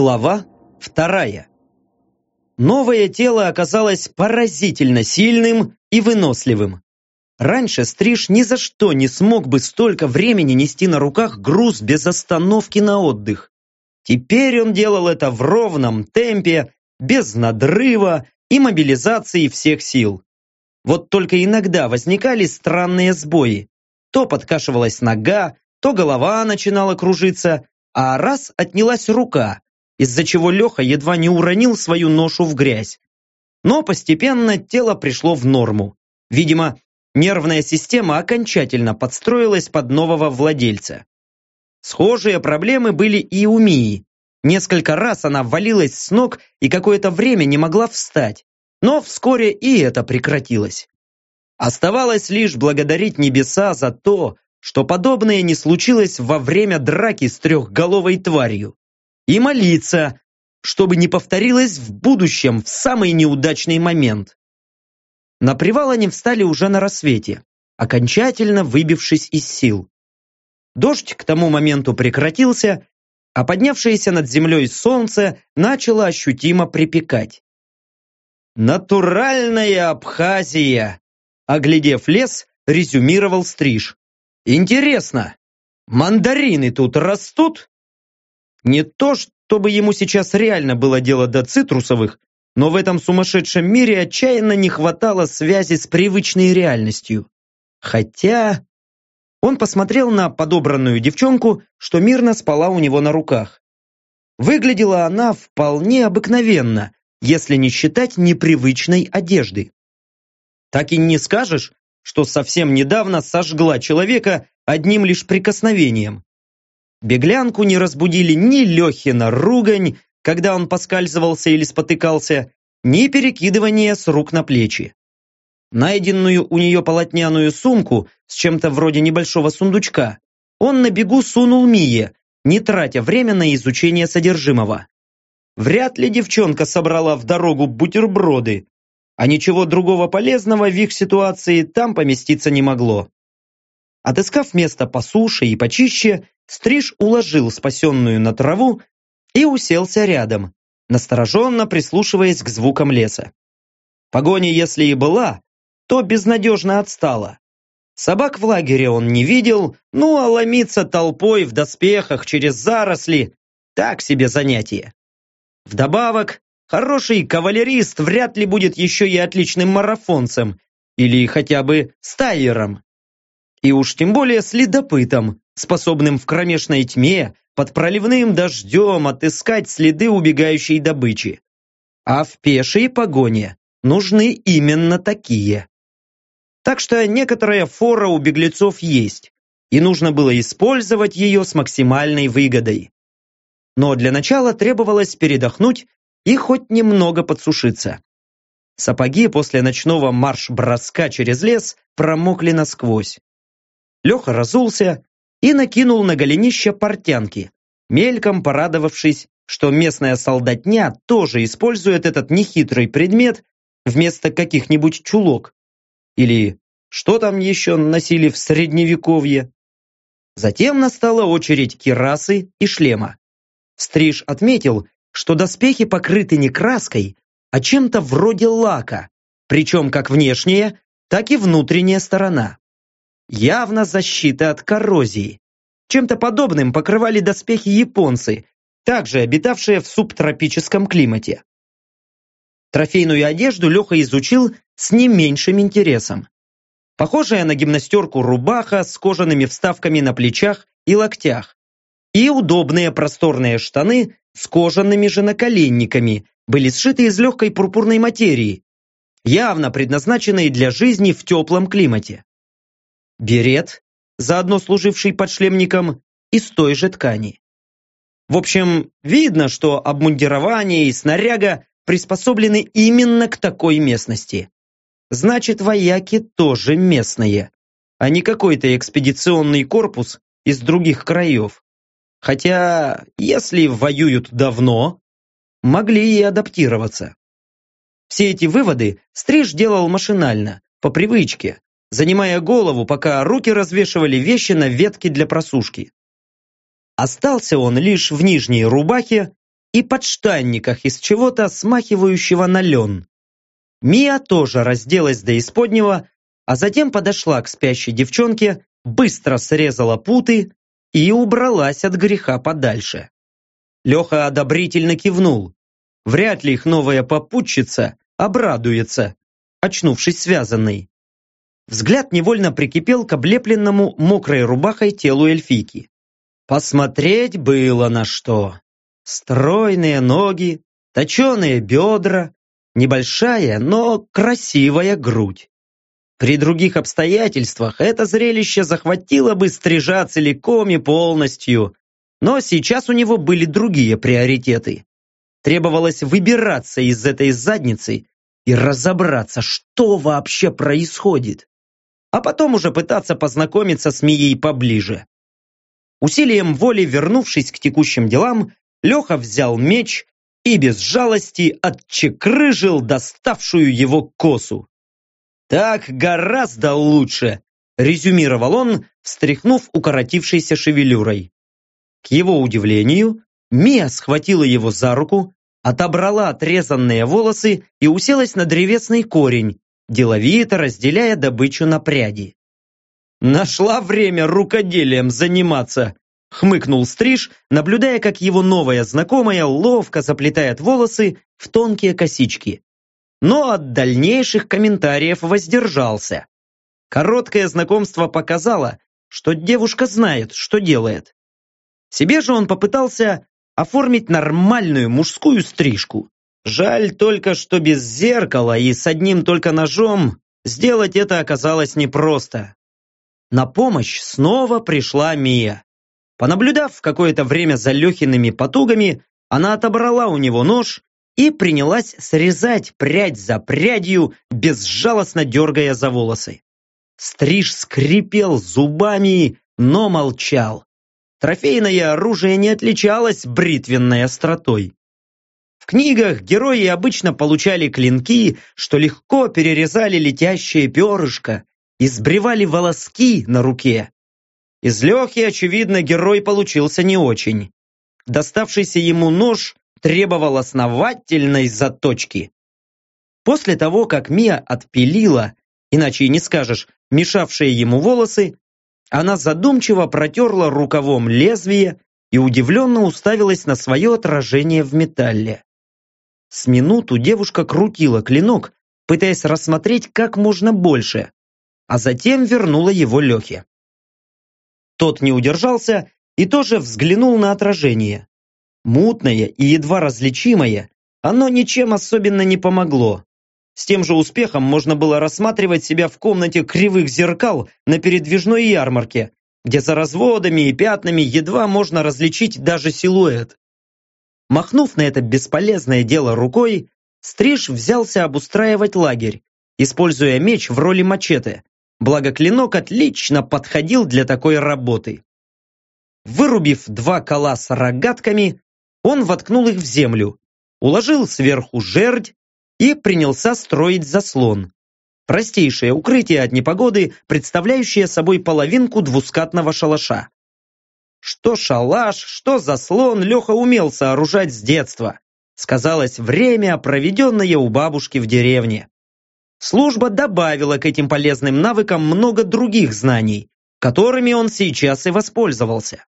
Глава вторая. Новое тело оказалось поразительно сильным и выносливым. Раньше Стриж ни за что не смог бы столько времени нести на руках груз без остановки на отдых. Теперь он делал это в ровном темпе, без надрыва и мобилизации всех сил. Вот только иногда возникали странные сбои. То подкашивалась нога, то голова начинала кружиться, а раз отнялась рука, из-за чего Леха едва не уронил свою ношу в грязь. Но постепенно тело пришло в норму. Видимо, нервная система окончательно подстроилась под нового владельца. Схожие проблемы были и у Мии. Несколько раз она валилась с ног и какое-то время не могла встать. Но вскоре и это прекратилось. Оставалось лишь благодарить небеса за то, что подобное не случилось во время драки с трехголовой тварью и молиться, чтобы не повторилось в будущем в самый неудачный момент. На привал они встали уже на рассвете, окончательно выбившись из сил. Дождь к тому моменту прекратился, а поднявшееся над землей солнце начало ощутимо припекать. «Натуральная Абхазия!» Оглядев лес, резюмировал Стриж. «Интересно, мандарины тут растут?» Не то, чтобы ему сейчас реально было дело до цитрусовых, но в этом сумасшедшем мире отчаянно не хватало связи с привычной реальностью. Хотя... Он посмотрел на подобранную девчонку, что мирно спала у него на руках. Выглядела она вполне обыкновенно, если не считать непривычной одежды. Так и не скажешь, что совсем недавно сожгла человека одним лишь прикосновением. Беглянку не разбудили ни Лехина ругань, когда он поскальзывался или спотыкался, ни перекидывание с рук на плечи. Найденную у нее полотняную сумку с чем-то вроде небольшого сундучка он на бегу сунул Мие, не тратя время на изучение содержимого. Вряд ли девчонка собрала в дорогу бутерброды, а ничего другого полезного в их ситуации там поместиться не могло. Отыскав место по суше и почище, Стриж уложил спасенную на траву и уселся рядом, настороженно прислушиваясь к звукам леса. Погоня, если и была, то безнадежно отстала. Собак в лагере он не видел, ну а ломиться толпой в доспехах через заросли – так себе занятие. Вдобавок, хороший кавалерист вряд ли будет еще и отличным марафонцем или хотя бы стайером. И уж тем более следопытом, способным в кромешной тьме под проливным дождем отыскать следы убегающей добычи. А в пешей погоне нужны именно такие. Так что некоторая фора у беглецов есть, и нужно было использовать ее с максимальной выгодой. Но для начала требовалось передохнуть и хоть немного подсушиться. Сапоги после ночного марш-броска через лес промокли насквозь. Леха разулся и накинул на голенище портянки, мельком порадовавшись, что местная солдатня тоже использует этот нехитрый предмет вместо каких-нибудь чулок. Или что там еще носили в средневековье? Затем настала очередь кирасы и шлема. Стриж отметил, что доспехи покрыты не краской, а чем-то вроде лака, причем как внешняя, так и внутренняя сторона. Явно защита от коррозии. Чем-то подобным покрывали доспехи японцы, также обитавшие в субтропическом климате. Трофейную одежду Леха изучил с не меньшим интересом. Похожая на гимнастерку рубаха с кожаными вставками на плечах и локтях. И удобные просторные штаны с кожаными же наколенниками были сшиты из легкой пурпурной материи, явно предназначенной для жизни в теплом климате берет, заодно служивший подшлемником, из той же ткани. В общем, видно, что обмундирование и снаряга приспособлены именно к такой местности. Значит, вояки тоже местные, а не какой-то экспедиционный корпус из других краев. Хотя, если воюют давно, могли и адаптироваться. Все эти выводы Стриж делал машинально, по привычке, занимая голову, пока руки развешивали вещи на ветке для просушки. Остался он лишь в нижней рубахе, и подштанниках из чего-то смахивающего на лен. Мия тоже разделась до исподнего, а затем подошла к спящей девчонке, быстро срезала путы и убралась от греха подальше. Леха одобрительно кивнул. Вряд ли их новая попутчица обрадуется, очнувшись связанной. Взгляд невольно прикипел к облепленному мокрой рубахой телу эльфийки. Посмотреть было на что. Стройные ноги, точеные бедра, небольшая, но красивая грудь. При других обстоятельствах это зрелище захватило бы стрижа целиком и полностью, но сейчас у него были другие приоритеты. Требовалось выбираться из этой задницы и разобраться, что вообще происходит. А потом уже пытаться познакомиться с Мией поближе. Усилием воли вернувшись к текущим делам, Леха взял меч и без жалости отчекрыжил доставшую его косу. «Так гораздо лучше», – резюмировал он, встряхнув укоротившейся шевелюрой. К его удивлению, Мия схватила его за руку, отобрала отрезанные волосы и уселась на древесный корень, деловито разделяя добычу на пряди. «Нашла время рукоделием заниматься», – хмыкнул Стриж, наблюдая, как его новая знакомая ловко заплетает волосы в тонкие косички но от дальнейших комментариев воздержался. Короткое знакомство показало, что девушка знает, что делает. Себе же он попытался оформить нормальную мужскую стрижку. Жаль только, что без зеркала и с одним только ножом сделать это оказалось непросто. На помощь снова пришла Мия. Понаблюдав какое-то время за Лехиными потугами, она отобрала у него нож и принялась срезать прядь за прядью, безжалостно дергая за волосы. Стриж скрипел зубами, но молчал. Трофейное оружие не отличалось бритвенной остротой. Книгах герои обычно получали клинки, что легко перерезали летящее перышко и сбривали волоски на руке. Из Лехи, очевидно, герой получился не очень. Доставшийся ему нож требовал основательной заточки. После того, как Мия отпилила, иначе и не скажешь, мешавшие ему волосы, она задумчиво протерла рукавом лезвие и удивленно уставилась на свое отражение в металле. С минуту девушка крутила клинок, пытаясь рассмотреть как можно больше, а затем вернула его Лехе. Тот не удержался и тоже взглянул на отражение. Мутное и едва различимое, оно ничем особенно не помогло. С тем же успехом можно было рассматривать себя в комнате кривых зеркал на передвижной ярмарке, где за разводами и пятнами едва можно различить даже силуэт. Махнув на это бесполезное дело рукой, Стриж взялся обустраивать лагерь, используя меч в роли мачете, благо клинок отлично подходил для такой работы. Вырубив два кола с рогатками, он воткнул их в землю, уложил сверху жердь и принялся строить заслон. Простейшее укрытие от непогоды, представляющее собой половинку двускатного шалаша. Что шалаш, что заслон Леха умел сооружать с детства. Сказалось время, проведенное у бабушки в деревне. Служба добавила к этим полезным навыкам много других знаний, которыми он сейчас и воспользовался.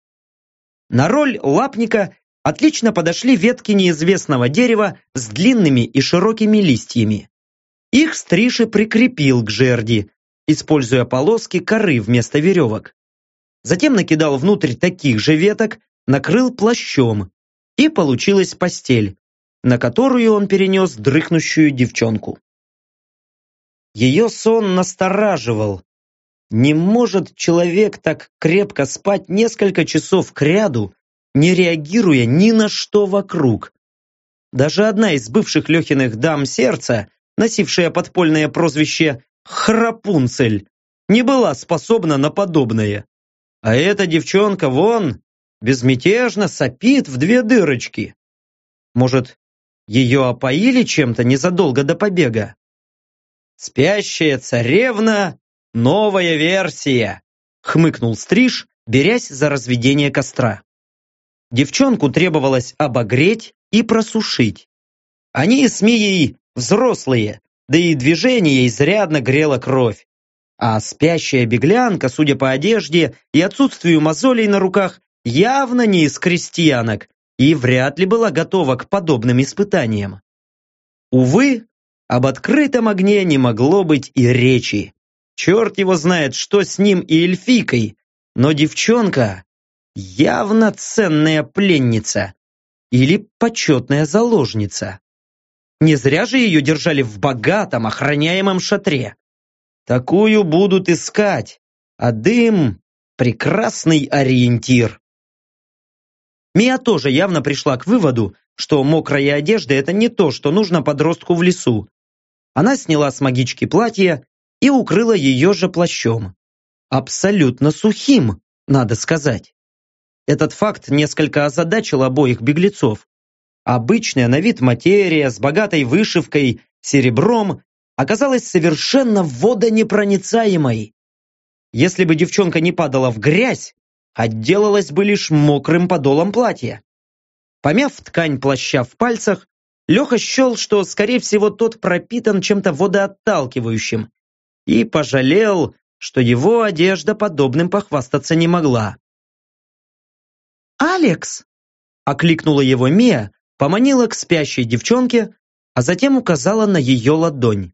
На роль лапника отлично подошли ветки неизвестного дерева с длинными и широкими листьями. Их Стриши прикрепил к жерди, используя полоски коры вместо веревок. Затем накидал внутрь таких же веток, накрыл плащом, и получилась постель, на которую он перенес дрыхнущую девчонку. Ее сон настораживал. Не может человек так крепко спать несколько часов кряду, не реагируя ни на что вокруг. Даже одна из бывших Лехиных дам сердца, носившая подпольное прозвище «Храпунцель», не была способна на подобное. А эта девчонка вон безмятежно сопит в две дырочки. Может, ее опоили чем-то незадолго до побега? «Спящая царевна — новая версия», — хмыкнул Стриж, берясь за разведение костра. Девчонку требовалось обогреть и просушить. Они с Мией взрослые, да и движение изрядно грело кровь. А спящая беглянка, судя по одежде и отсутствию мозолей на руках, явно не из крестьянок и вряд ли была готова к подобным испытаниям. Увы, об открытом огне не могло быть и речи. Черт его знает, что с ним и эльфийкой, но девчонка явно ценная пленница или почетная заложница. Не зря же ее держали в богатом, охраняемом шатре. Такую будут искать, а дым – прекрасный ориентир. Мия тоже явно пришла к выводу, что мокрая одежда – это не то, что нужно подростку в лесу. Она сняла с магички платье и укрыла ее же плащом. Абсолютно сухим, надо сказать. Этот факт несколько озадачил обоих беглецов. Обычная на вид материя с богатой вышивкой, серебром, оказалась совершенно водонепроницаемой. Если бы девчонка не падала в грязь, отделалась бы лишь мокрым подолом платья. Помяв ткань плаща в пальцах, Леха счел, что, скорее всего, тот пропитан чем-то водоотталкивающим, и пожалел, что его одежда подобным похвастаться не могла. «Алекс!» – окликнула его Мия, поманила к спящей девчонке, а затем указала на ее ладонь.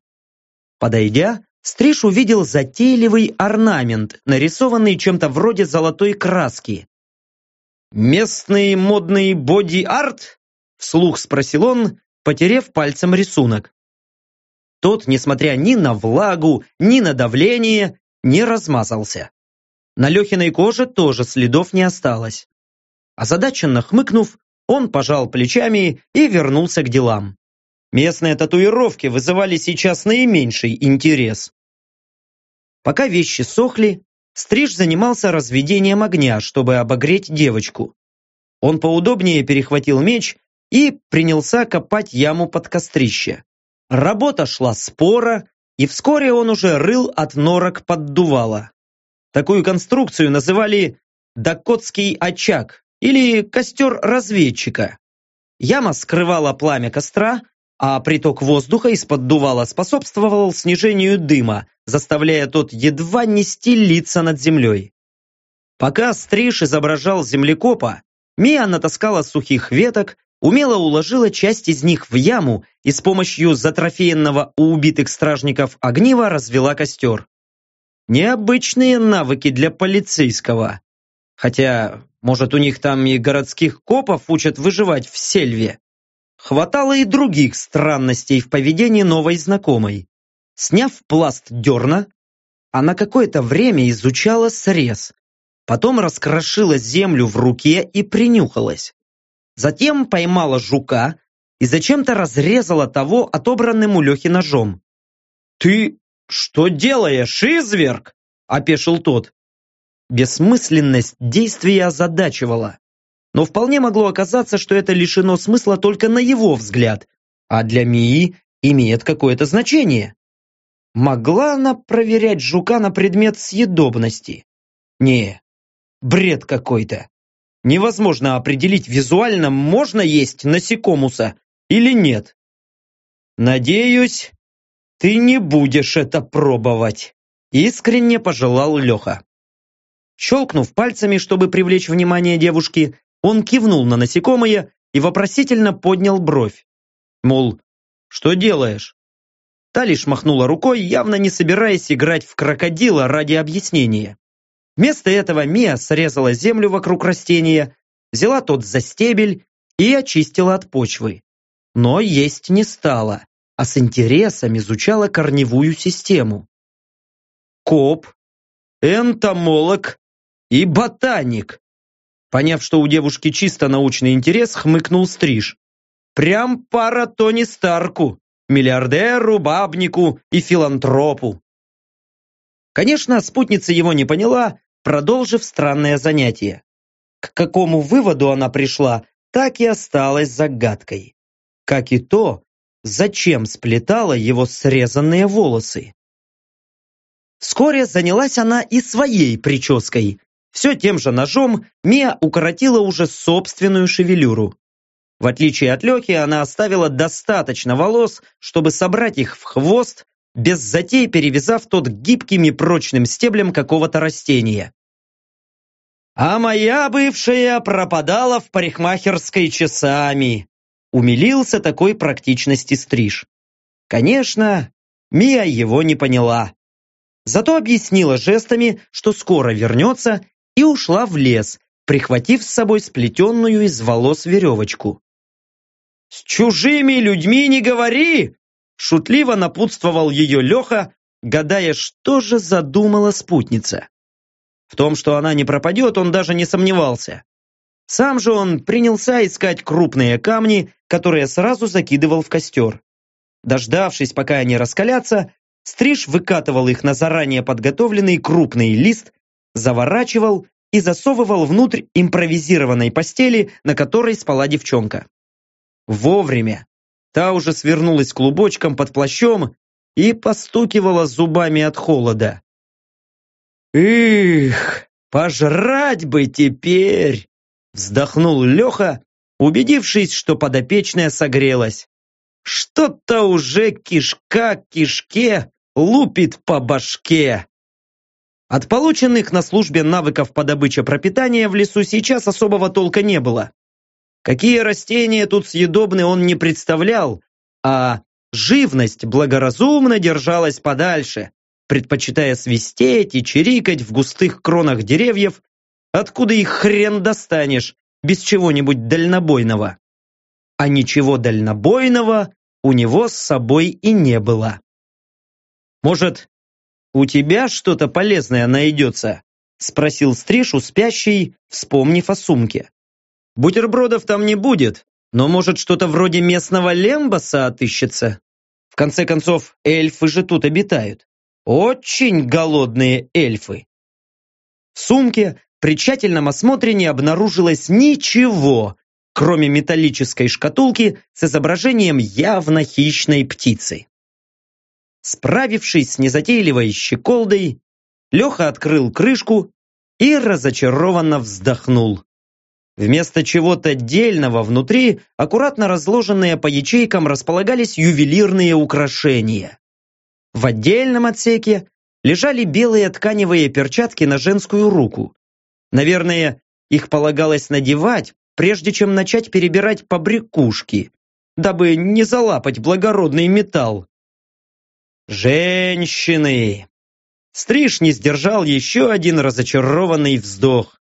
Подойдя, Стриж увидел затейливый орнамент, нарисованный чем-то вроде золотой краски. «Местный модный боди-арт?» – вслух спросил он, потерев пальцем рисунок. Тот, несмотря ни на влагу, ни на давление, не размазался. На Лехиной коже тоже следов не осталось. Озадаченно хмыкнув, он пожал плечами и вернулся к делам. Местные татуировки вызывали сейчас наименьший интерес. Пока вещи сохли, Стриж занимался разведением огня, чтобы обогреть девочку. Он поудобнее перехватил меч и принялся копать яму под кострище. Работа шла спора, и вскоре он уже рыл от норок поддувала. Такую конструкцию называли «дакотский очаг» или «костер разведчика». Яма скрывала пламя костра, а приток воздуха из-под дувала способствовал снижению дыма, заставляя тот едва не стелиться над землей. Пока Стриж изображал землекопа, Мия натаскала сухих веток, умело уложила часть из них в яму и с помощью затрофеенного у убитых стражников огнива развела костер. Необычные навыки для полицейского. Хотя, может, у них там и городских копов учат выживать в сельве. Хватало и других странностей в поведении новой знакомой. Сняв пласт дерна, она какое-то время изучала срез, потом раскрошила землю в руке и принюхалась. Затем поймала жука и зачем-то разрезала того отобранным у Лехи ножом. «Ты что делаешь, изверг?» – опешил тот. Бессмысленность действия озадачивала но вполне могло оказаться, что это лишено смысла только на его взгляд, а для Мии имеет какое-то значение. Могла она проверять жука на предмет съедобности? Не, бред какой-то. Невозможно определить визуально, можно есть насекомуса или нет. Надеюсь, ты не будешь это пробовать, искренне пожелал Леха. Щелкнув пальцами, чтобы привлечь внимание девушки, он кивнул на насекомое и вопросительно поднял бровь. Мол, что делаешь? Та лишь махнула рукой, явно не собираясь играть в крокодила ради объяснения. Вместо этого Мия срезала землю вокруг растения, взяла тот за стебель и очистила от почвы. Но есть не стала, а с интересом изучала корневую систему. Коп, энтомолог и ботаник. Поняв, что у девушки чисто научный интерес, хмыкнул Стриж. Прям пара Тони Старку, миллиардеру, бабнику и филантропу. Конечно, спутница его не поняла, продолжив странное занятие. К какому выводу она пришла, так и осталась загадкой. Как и то, зачем сплетала его срезанные волосы. Вскоре занялась она и своей прической, все тем же ножом Мия укоротила уже собственную шевелюру. В отличие от Лехи, она оставила достаточно волос, чтобы собрать их в хвост, без затей перевязав тот гибким и прочным стеблем какого-то растения. «А моя бывшая пропадала в парикмахерской часами», умилился такой практичности стриж. Конечно, Мия его не поняла. Зато объяснила жестами, что скоро вернется, и ушла в лес, прихватив с собой сплетенную из волос веревочку. «С чужими людьми не говори!» Шутливо напутствовал ее Леха, гадая, что же задумала спутница. В том, что она не пропадет, он даже не сомневался. Сам же он принялся искать крупные камни, которые сразу закидывал в костер. Дождавшись, пока они раскалятся, Стриж выкатывал их на заранее подготовленный крупный лист, заворачивал и засовывал внутрь импровизированной постели, на которой спала девчонка. Вовремя. Та уже свернулась клубочком под плащом и постукивала зубами от холода. «Их, пожрать бы теперь!» Вздохнул Леха, убедившись, что подопечная согрелась. Что-то уже кишка кишке лупит по башке. От полученных на службе навыков по добыче пропитания в лесу сейчас особого толка не было. Какие растения тут съедобны, он не представлял, а живность благоразумно держалась подальше, предпочитая свистеть и чирикать в густых кронах деревьев, откуда их хрен достанешь, без чего-нибудь дальнобойного. А ничего дальнобойного у него с собой и не было. «Может, у тебя что-то полезное найдется?» спросил Стриж у спящей, вспомнив о сумке. Бутербродов там не будет, но может что-то вроде местного лембаса отыщется. В конце концов, эльфы же тут обитают. Очень голодные эльфы. В сумке при тщательном осмотре не обнаружилось ничего, кроме металлической шкатулки с изображением явно хищной птицы. Справившись с незатейливой щеколдой, Леха открыл крышку и разочарованно вздохнул. Вместо чего-то дельного внутри, аккуратно разложенные по ячейкам, располагались ювелирные украшения. В отдельном отсеке лежали белые тканевые перчатки на женскую руку. Наверное, их полагалось надевать, прежде чем начать перебирать побрякушки, дабы не залапать благородный металл. Женщины! Стриж не сдержал еще один разочарованный вздох.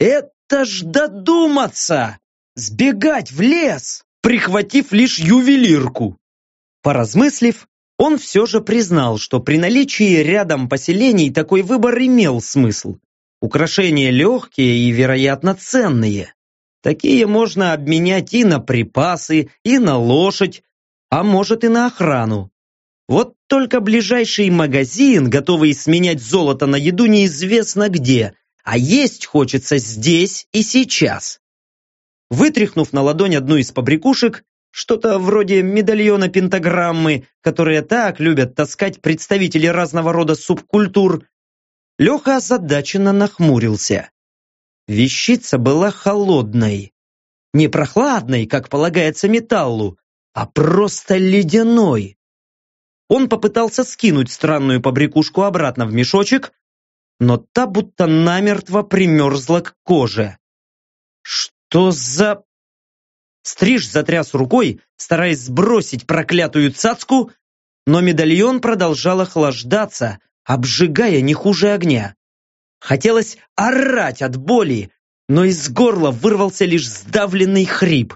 Это ж додуматься! Сбегать в лес, прихватив лишь ювелирку. Поразмыслив, он все же признал, что при наличии рядом поселений такой выбор имел смысл. Украшения легкие и, вероятно, ценные. Такие можно обменять и на припасы, и на лошадь, а может и на охрану. Вот только ближайший магазин, готовый сменять золото на еду, неизвестно где, а есть хочется здесь и сейчас. Вытряхнув на ладонь одну из побрякушек, что-то вроде медальона пентаграммы, которые так любят таскать представители разного рода субкультур, Леха озадаченно нахмурился. Вещица была холодной. Не прохладной, как полагается металлу, а просто ледяной. Он попытался скинуть странную побрякушку обратно в мешочек, но та будто намертво примерзла к коже. «Что за...» Стриж затряс рукой, стараясь сбросить проклятую цацку, но медальон продолжал охлаждаться, обжигая не хуже огня. Хотелось орать от боли, но из горла вырвался лишь сдавленный хрип.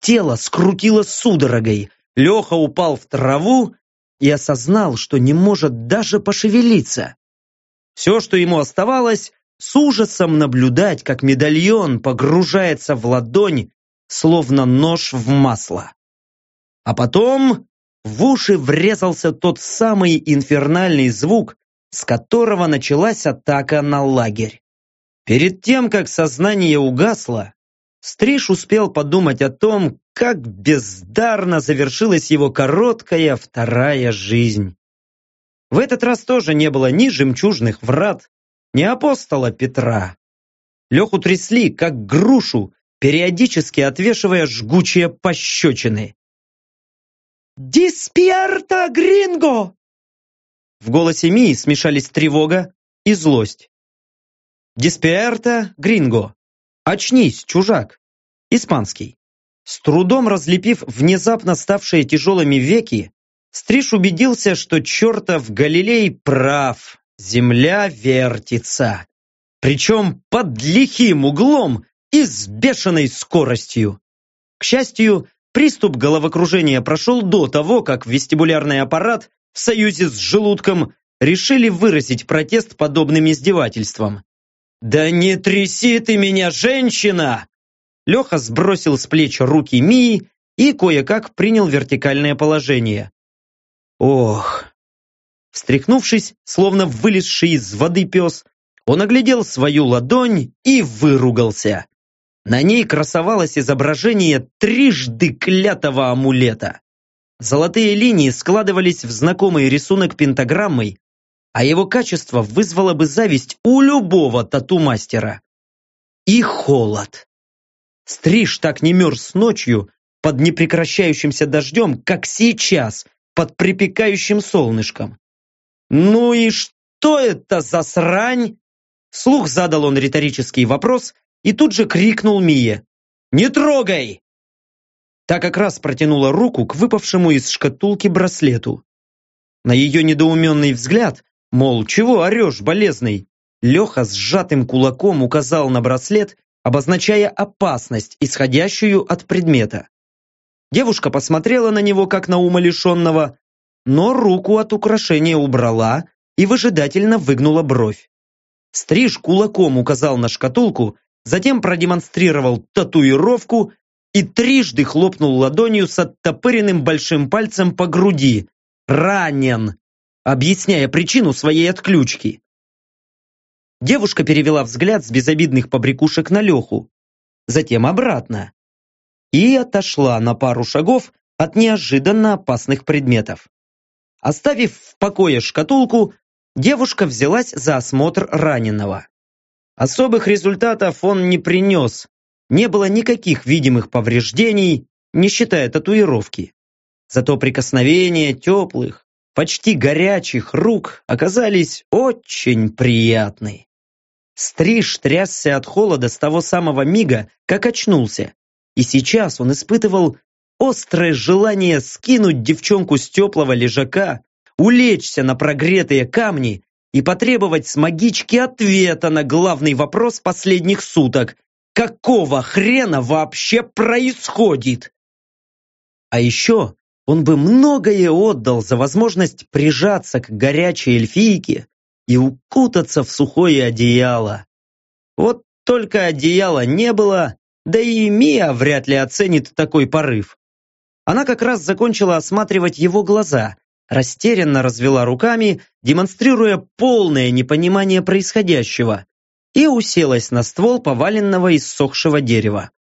Тело скрутило судорогой, Леха упал в траву и осознал, что не может даже пошевелиться. Все, что ему оставалось, с ужасом наблюдать, как медальон погружается в ладонь, словно нож в масло. А потом в уши врезался тот самый инфернальный звук, с которого началась атака на лагерь. Перед тем, как сознание угасло, Стриж успел подумать о том, как бездарно завершилась его короткая вторая жизнь. В этот раз тоже не было ни жемчужных врат, ни апостола Петра. Леху трясли, как грушу, периодически отвешивая жгучие пощечины. «Диспиарта гринго!» В голосе Мии смешались тревога и злость. «Диспиарта гринго!» «Очнись, чужак!» Испанский. С трудом разлепив внезапно ставшие тяжелыми веки, Стриж убедился, что чертов Галилей прав. Земля вертится. Причем под лихим углом и с бешеной скоростью. К счастью, приступ головокружения прошел до того, как вестибулярный аппарат в союзе с желудком решили выразить протест подобным издевательством. «Да не тряси ты меня, женщина!» Леха сбросил с плеч руки Мии и кое-как принял вертикальное положение. Ох! Встряхнувшись, словно вылезший из воды пес, он оглядел свою ладонь и выругался. На ней красовалось изображение трижды клятого амулета. Золотые линии складывались в знакомый рисунок пентаграммой, а его качество вызвало бы зависть у любого тату-мастера. И холод. Стриж так не мерз ночью под непрекращающимся дождем, как сейчас, под припекающим солнышком. «Ну и что это за срань?» Слух задал он риторический вопрос и тут же крикнул Мие. «Не трогай!» Та как раз протянула руку к выпавшему из шкатулки браслету. На ее недоуменный взгляд, мол, чего орешь, болезный, Леха с сжатым кулаком указал на браслет, обозначая опасность, исходящую от предмета. Девушка посмотрела на него, как на умалишенного, но руку от украшения убрала и выжидательно выгнула бровь. Стриж кулаком указал на шкатулку, затем продемонстрировал татуировку и трижды хлопнул ладонью с оттопыренным большим пальцем по груди. «Ранен!» объясняя причину своей отключки. Девушка перевела взгляд с безобидных побрякушек на Леху, затем обратно и отошла на пару шагов от неожиданно опасных предметов. Оставив в покое шкатулку, девушка взялась за осмотр раненого. Особых результатов он не принес, не было никаких видимых повреждений, не считая татуировки. Зато прикосновения теплых, почти горячих рук оказались очень приятны. Стриж трясся от холода с того самого мига, как очнулся, и сейчас он испытывал острое желание скинуть девчонку с теплого лежака, улечься на прогретые камни и потребовать с магички ответа на главный вопрос последних суток. Какого хрена вообще происходит? А еще он бы многое отдал за возможность прижаться к горячей эльфийке и укутаться в сухое одеяло. Вот только одеяла не было, да и Мия вряд ли оценит такой порыв. Она как раз закончила осматривать его глаза, растерянно развела руками, демонстрируя полное непонимание происходящего, и уселась на ствол поваленного иссохшего дерева.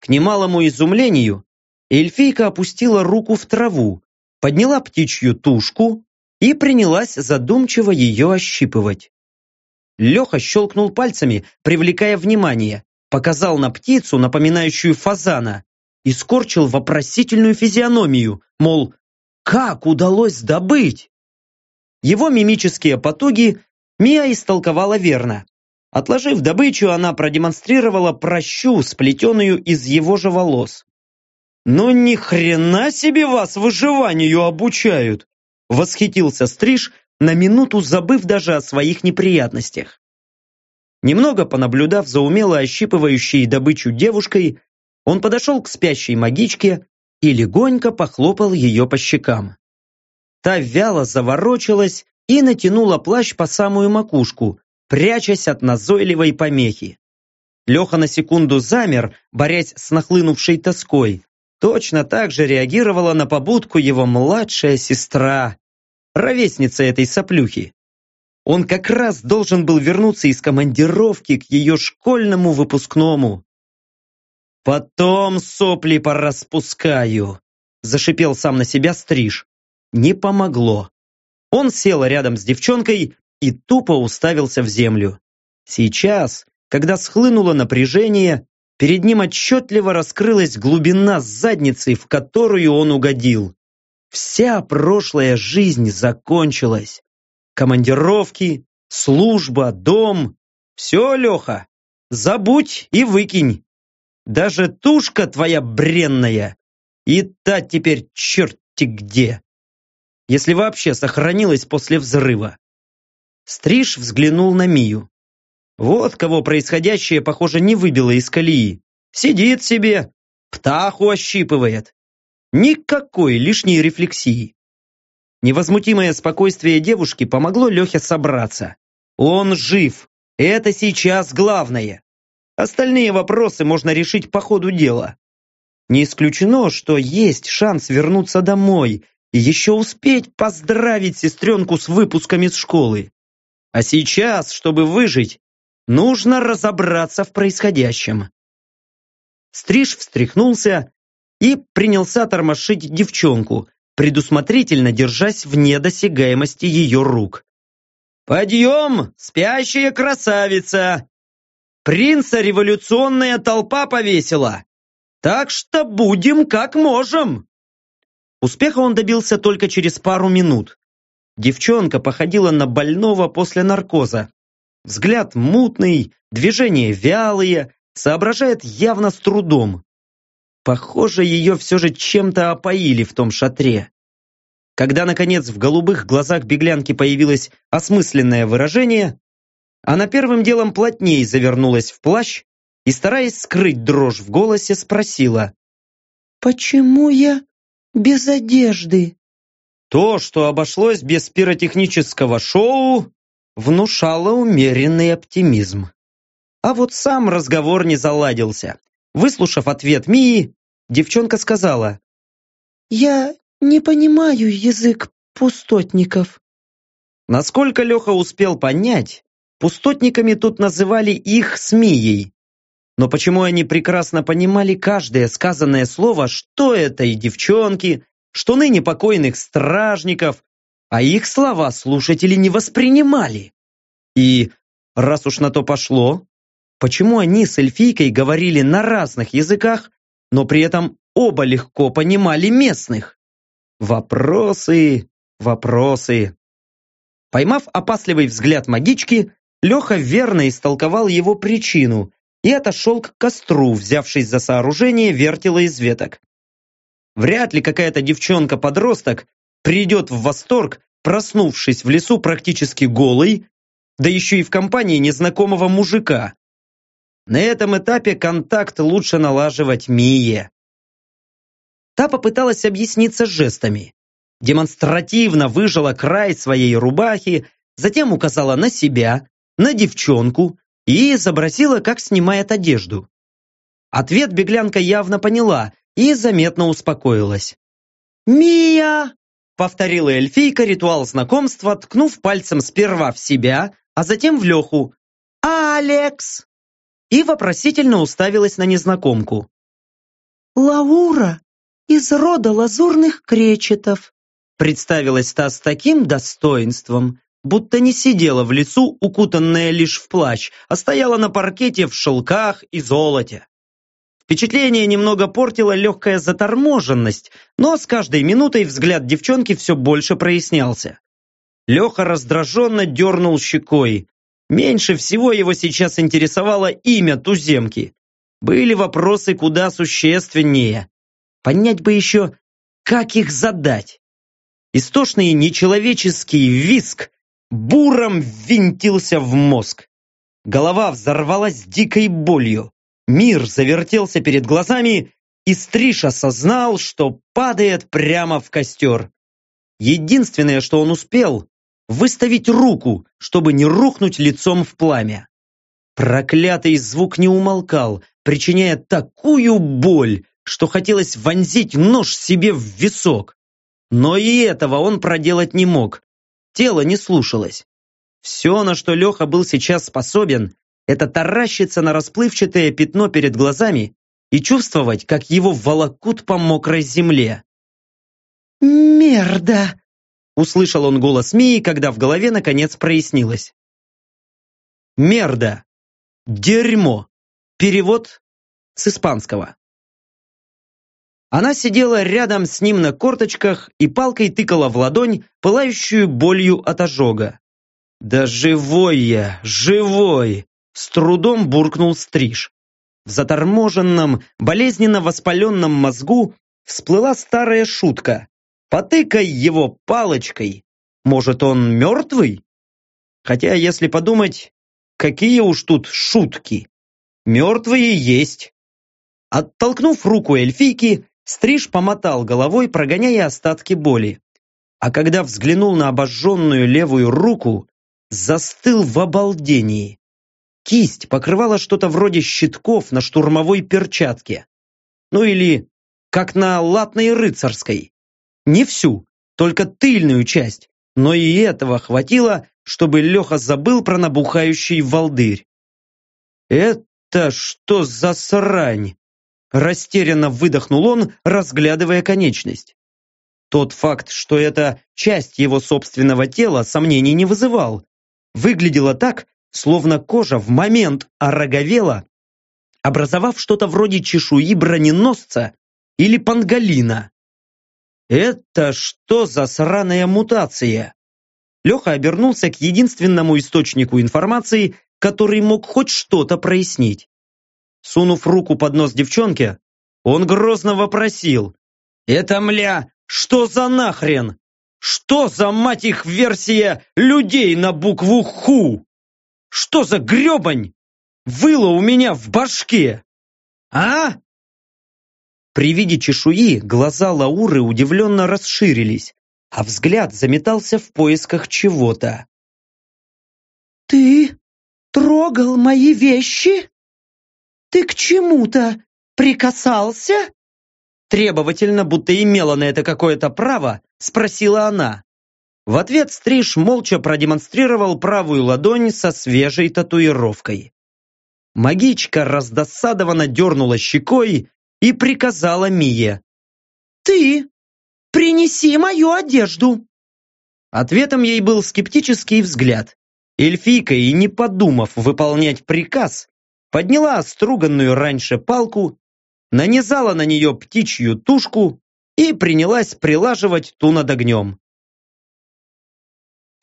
К немалому изумлению, эльфийка опустила руку в траву, подняла птичью тушку и принялась задумчиво ее ощипывать. Леха щелкнул пальцами, привлекая внимание, показал на птицу, напоминающую фазана, и скорчил вопросительную физиономию, мол, как удалось добыть? Его мимические потуги Мия истолковала верно. Отложив добычу, она продемонстрировала прощу, сплетенную из его же волос. «Ну ни хрена себе вас выживанию обучают!» Восхитился Стриж, на минуту забыв даже о своих неприятностях. Немного понаблюдав за умело ощипывающей добычу девушкой, он подошел к спящей магичке и легонько похлопал ее по щекам. Та вяло заворочилась и натянула плащ по самую макушку, прячась от назойливой помехи. Леха на секунду замер, борясь с нахлынувшей тоской. Точно так же реагировала на побудку его младшая сестра, ровесница этой соплюхи. Он как раз должен был вернуться из командировки к ее школьному выпускному. «Потом сопли пораспускаю», – зашипел сам на себя стриж. Не помогло. Он сел рядом с девчонкой и тупо уставился в землю. Сейчас, когда схлынуло напряжение, перед ним отчетливо раскрылась глубина задницы, в которую он угодил. Вся прошлая жизнь закончилась. Командировки, служба, дом. Все, Леха, забудь и выкинь. Даже тушка твоя бренная. И та теперь черти где. Если вообще сохранилась после взрыва. Стриж взглянул на Мию. Вот кого происходящее, похоже, не выбило из колеи. Сидит себе, птаху ощипывает. Никакой лишней рефлексии. Невозмутимое спокойствие девушки помогло Лехе собраться. Он жив. Это сейчас главное. Остальные вопросы можно решить по ходу дела. Не исключено, что есть шанс вернуться домой и еще успеть поздравить сестренку с выпуском из школы. А сейчас, чтобы выжить, нужно разобраться в происходящем. Стриж встряхнулся и принялся тормошить девчонку, предусмотрительно держась вне досягаемости ее рук. «Подъем, спящая красавица! Принца революционная толпа повесила! Так что будем как можем!» Успеха он добился только через пару минут. Девчонка походила на больного после наркоза. Взгляд мутный, движения вялые, соображает явно с трудом. Похоже, ее все же чем-то опоили в том шатре. Когда, наконец, в голубых глазах беглянки появилось осмысленное выражение, она первым делом плотнее завернулась в плащ и, стараясь скрыть дрожь в голосе, спросила. «Почему я без одежды?» То, что обошлось без пиротехнического шоу, внушало умеренный оптимизм. А вот сам разговор не заладился. Выслушав ответ Мии, девчонка сказала. «Я не понимаю язык пустотников». Насколько Леха успел понять, пустотниками тут называли их с Мией. Но почему они прекрасно понимали каждое сказанное слово, что это и девчонки, что ныне покойных стражников, а их слова слушатели не воспринимали. И, раз уж на то пошло, Почему они с эльфийкой говорили на разных языках, но при этом оба легко понимали местных? Вопросы, вопросы. Поймав опасливый взгляд магички, Леха верно истолковал его причину и отошел к костру, взявшись за сооружение вертела из веток. Вряд ли какая-то девчонка-подросток придет в восторг, проснувшись в лесу практически голой, да еще и в компании незнакомого мужика. На этом этапе контакт лучше налаживать Мие. Та попыталась объясниться жестами. Демонстративно выжила край своей рубахи, затем указала на себя, на девчонку и изобразила, как снимает одежду. Ответ беглянка явно поняла и заметно успокоилась. «Мия!» — повторила эльфийка ритуал знакомства, ткнув пальцем сперва в себя, а затем в Леху. «Алекс!» и вопросительно уставилась на незнакомку. «Лаура из рода лазурных кречетов», представилась та с таким достоинством, будто не сидела в лесу, укутанная лишь в плащ, а стояла на паркете в шелках и золоте. Впечатление немного портила легкая заторможенность, но с каждой минутой взгляд девчонки все больше прояснялся. Леха раздраженно дернул щекой. Меньше всего его сейчас интересовало имя туземки. Были вопросы куда существеннее. Понять бы еще, как их задать. Истошный нечеловеческий виск буром ввинтился в мозг. Голова взорвалась дикой болью. Мир завертелся перед глазами, и Стриж осознал, что падает прямо в костер. Единственное, что он успел, выставить руку, чтобы не рухнуть лицом в пламя. Проклятый звук не умолкал, причиняя такую боль, что хотелось вонзить нож себе в висок. Но и этого он проделать не мог. Тело не слушалось. Все, на что Леха был сейчас способен, это таращиться на расплывчатое пятно перед глазами и чувствовать, как его волокут по мокрой земле. «Мерда!» Услышал он голос Мии, когда в голове наконец прояснилось. Мерда. Дерьмо. Перевод с испанского. Она сидела рядом с ним на корточках и палкой тыкала в ладонь, пылающую болью от ожога. «Да живой я, живой!» С трудом буркнул Стриж. В заторможенном, болезненно воспаленном мозгу всплыла старая шутка. «Потыкай его палочкой! Может, он мертвый?» Хотя, если подумать, какие уж тут шутки. Мертвые есть. Оттолкнув руку эльфийки, Стриж помотал головой, прогоняя остатки боли. А когда взглянул на обожженную левую руку, застыл в обалдении. Кисть покрывала что-то вроде щитков на штурмовой перчатке. Ну или как на латной рыцарской. Не всю, только тыльную часть, но и этого хватило, чтобы Леха забыл про набухающий волдырь. «Это что за срань?» Растерянно выдохнул он, разглядывая конечность. Тот факт, что это часть его собственного тела, сомнений не вызывал. Выглядело так, словно кожа в момент ороговела, образовав что-то вроде чешуи броненосца или панголина. Это что за сраная мутация? Леха обернулся к единственному источнику информации, который мог хоть что-то прояснить. Сунув руку под нос девчонке, он грозно вопросил. «Это, мля, что за нахрен? Что за, мать их, версия людей на букву «Ху»? Что за гребань? Выла у меня в башке! А?» При виде чешуи глаза Лауры удивленно расширились, а взгляд заметался в поисках чего-то. «Ты трогал мои вещи? Ты к чему-то прикасался?» Требовательно, будто имела на это какое-то право, спросила она. В ответ Стриж молча продемонстрировал правую ладонь со свежей татуировкой. Магичка раздосадованно дернула щекой и приказала Мие. «Ты Принеси мою одежду!» Ответом ей был скептический взгляд. Эльфийка, и не подумав выполнять приказ, подняла оструганную раньше палку, нанизала на нее птичью тушку и принялась прилаживать ту над огнем.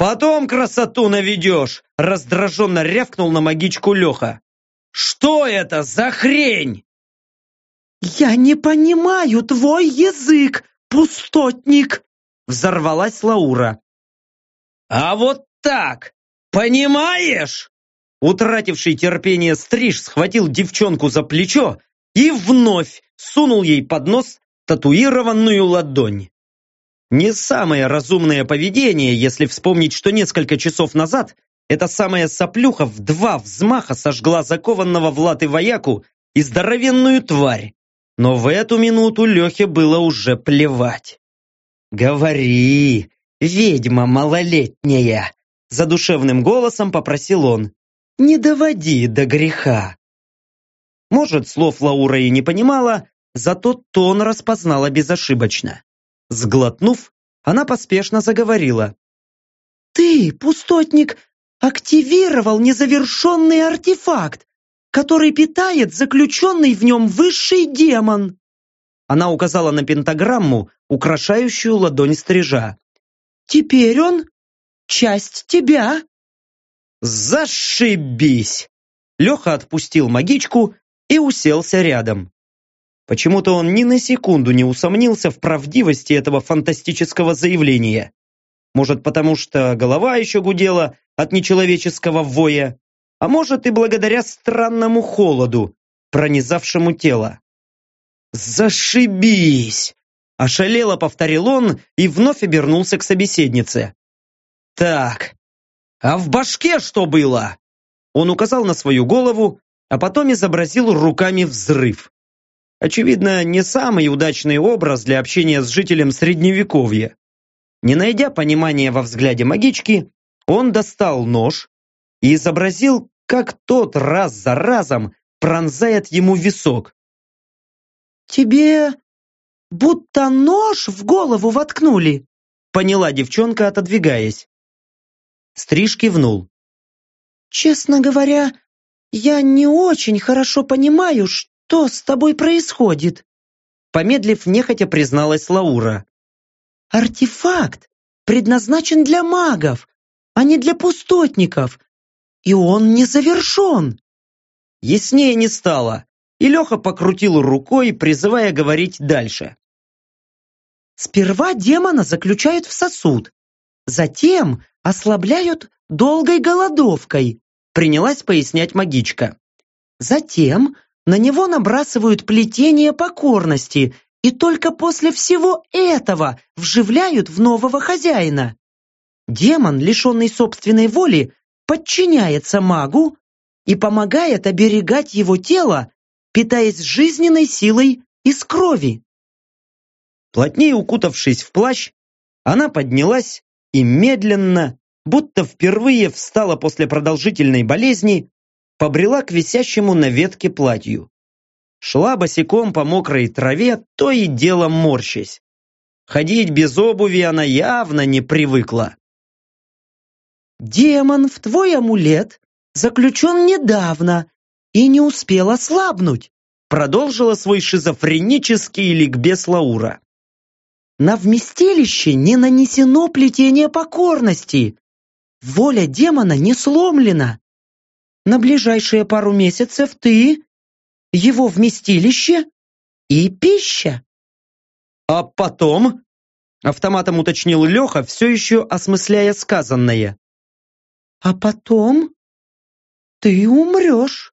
«Потом красоту наведешь!» раздраженно рявкнул на магичку Леха. «Что это за хрень?» «Я не понимаю твой язык!» «Пустотник!» — взорвалась Лаура. «А вот так! Понимаешь?» Утративший терпение стриж схватил девчонку за плечо и вновь сунул ей под нос татуированную ладонь. Не самое разумное поведение, если вспомнить, что несколько часов назад эта самая соплюха в два взмаха сожгла закованного в латы вояку и здоровенную тварь, но в эту минуту Лехе было уже плевать. «Говори, ведьма малолетняя!» Задушевным голосом попросил он. «Не доводи до греха!» Может, слов Лаура и не понимала, зато тон распознала безошибочно. Сглотнув, она поспешно заговорила. «Ты, пустотник, активировал незавершенный артефакт, который питает заключенный в нем высший демон!» Она указала на пентаграмму, украшающую ладонь стрижа. «Теперь он часть тебя!» «Зашибись!» Леха отпустил магичку и уселся рядом. Почему-то он ни на секунду не усомнился в правдивости этого фантастического заявления. Может, потому что голова еще гудела от нечеловеческого воя, а может и благодаря странному холоду, пронизавшему тело. «Зашибись!» – ошалело повторил он и вновь обернулся к собеседнице. «Так, а в башке что было?» Он указал на свою голову, а потом изобразил руками взрыв. Очевидно, не самый удачный образ для общения с жителем Средневековья. Не найдя понимания во взгляде магички, он достал нож и изобразил как тот раз за разом пронзает ему висок. «Тебе будто нож в голову воткнули», поняла девчонка, отодвигаясь. Стриж кивнул. «Честно говоря, я не очень хорошо понимаю, что что с тобой происходит?» Помедлив, нехотя призналась Лаура. «Артефакт предназначен для магов, а не для пустотников, и он не завершен». Яснее не стало, и Леха покрутил рукой, призывая говорить дальше. Сперва демона заключают в сосуд, затем ослабляют долгой голодовкой, принялась пояснять магичка. Затем на него набрасывают плетение покорности и только после всего этого вживляют в нового хозяина. Демон, лишенный собственной воли, подчиняется магу и помогает оберегать его тело, питаясь жизненной силой из крови. Плотнее укутавшись в плащ, она поднялась и медленно, будто впервые встала после продолжительной болезни, побрела к висящему на ветке платью. Шла босиком по мокрой траве, то и дело морщась. Ходить без обуви она явно не привыкла. «Демон в твой амулет заключен недавно и не успел ослабнуть», продолжила свой шизофренический ликбез Лаура. «На вместилище не нанесено плетение покорности. Воля демона не сломлена. На ближайшие пару месяцев ты, его вместилище и пища». «А потом?» Автоматом уточнил Леха, все еще осмысляя сказанное. «А потом ты умрешь».